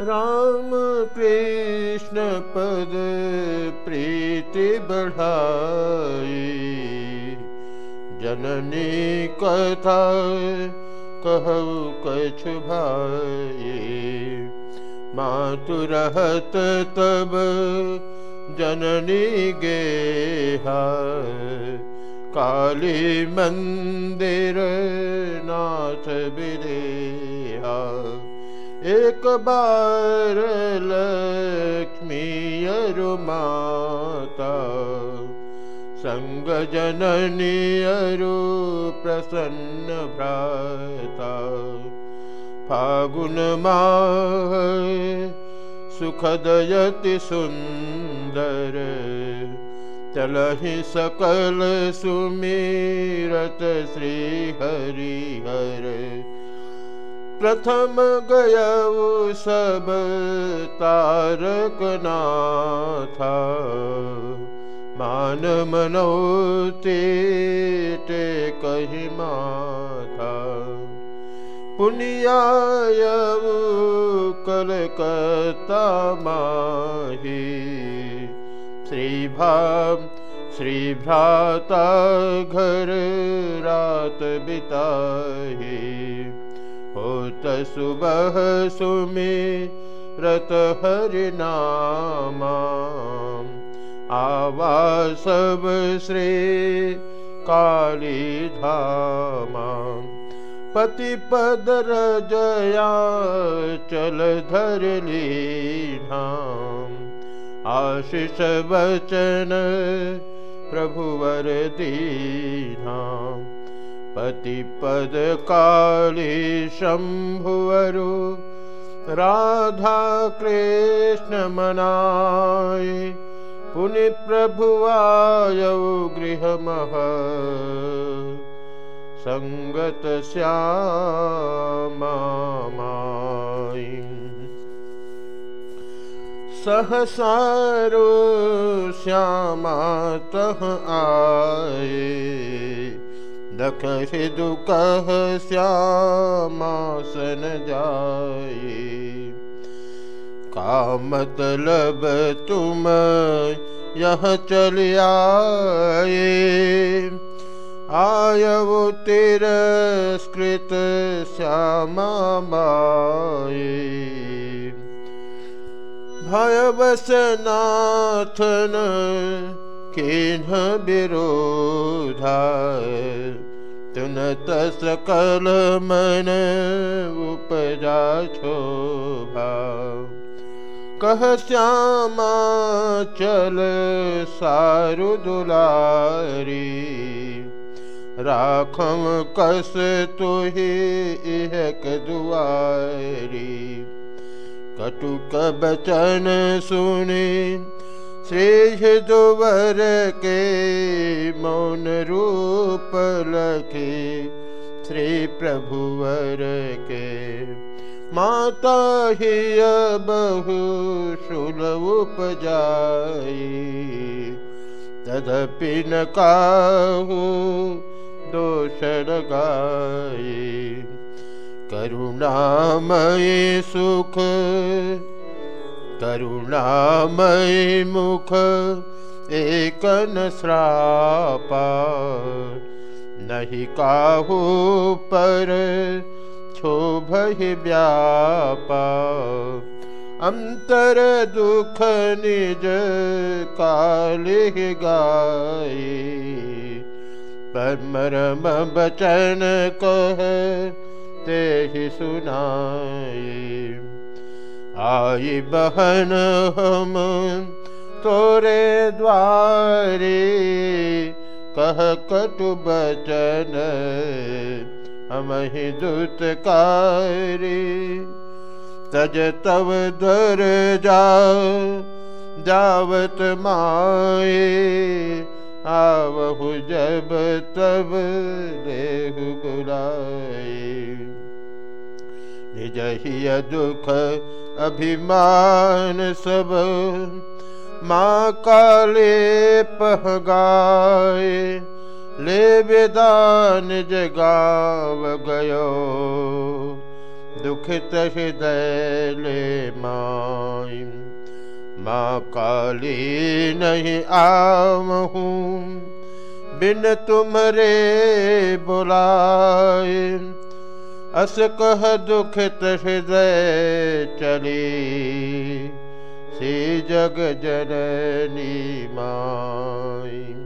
राम कृष्ण पद प्रीति बढ़ाई। जननी कथा कहु कछु भाई। मातु रहत तब जननी गेहा। काली मंदिर नाथ विदेहा एक बार लक्ष्मी अरु माता संग जननी अरु प्रसन्न भ्राता। फागुन माह सुखदयति सुंदर चलहि सकल सुमीरत श्री हरिहर प्रथम गय सब तारक नाथा मान मनोते ते कही माथा। पुनियायऊ कलकत्ता माही। श्री भाव श्री भ्राता घर रात बिताही। सुबह सुमे रत हरि नामा। आवा सब श्री काली धामा। पति पद रजया चल धर नाम आशिष वचन प्रभुवर दीना। पतिपदकाली शम्भुवरु राधाकृष्णमनाय पुनिप्रभुवायौ गृहमः सङ्गतश्याम सहसारो श्यामातः आये। तह आए दख दुकह श्यामा सन जाए का मतलब तुम यह चल आयव तिरस्कृत श्यामा माए भयवसनाथन किन्ह विरोधा तुनत सकल मन उपजा शोभा कह श्यामा चल सारु दुलारी, राखम कस तुही इहक दुआरी। कटुक बचन सुनी श्रेष दोवर के मौन रूप लखे श्री प्रभुवर के। माता ही बहु शुल उपजाई, तदपि न काहू दोष लगाई करुणामय सुख, करुणामय मुख एकन श्रापा नहीं काहू पर क्षोभ व्यापा। अंतर दुख निज काले गाए परमरम बचन कह ते ही सुनाए आई बहन हम तोरे द्वारे कह कटु बचन हम ही दूतकारी। तज तब दर जा जावत माए, आवहु जब तब देहु गुलाए निज दुख अभिमान सब माँ काले पह गाए ले वेदान जगाव गयो। दुखित हृदय ले माई माँ काली नहीं आवहूँ बिन तुमरे बुलाए, अस कह दुखित हृदय चली। सी जग जननी माई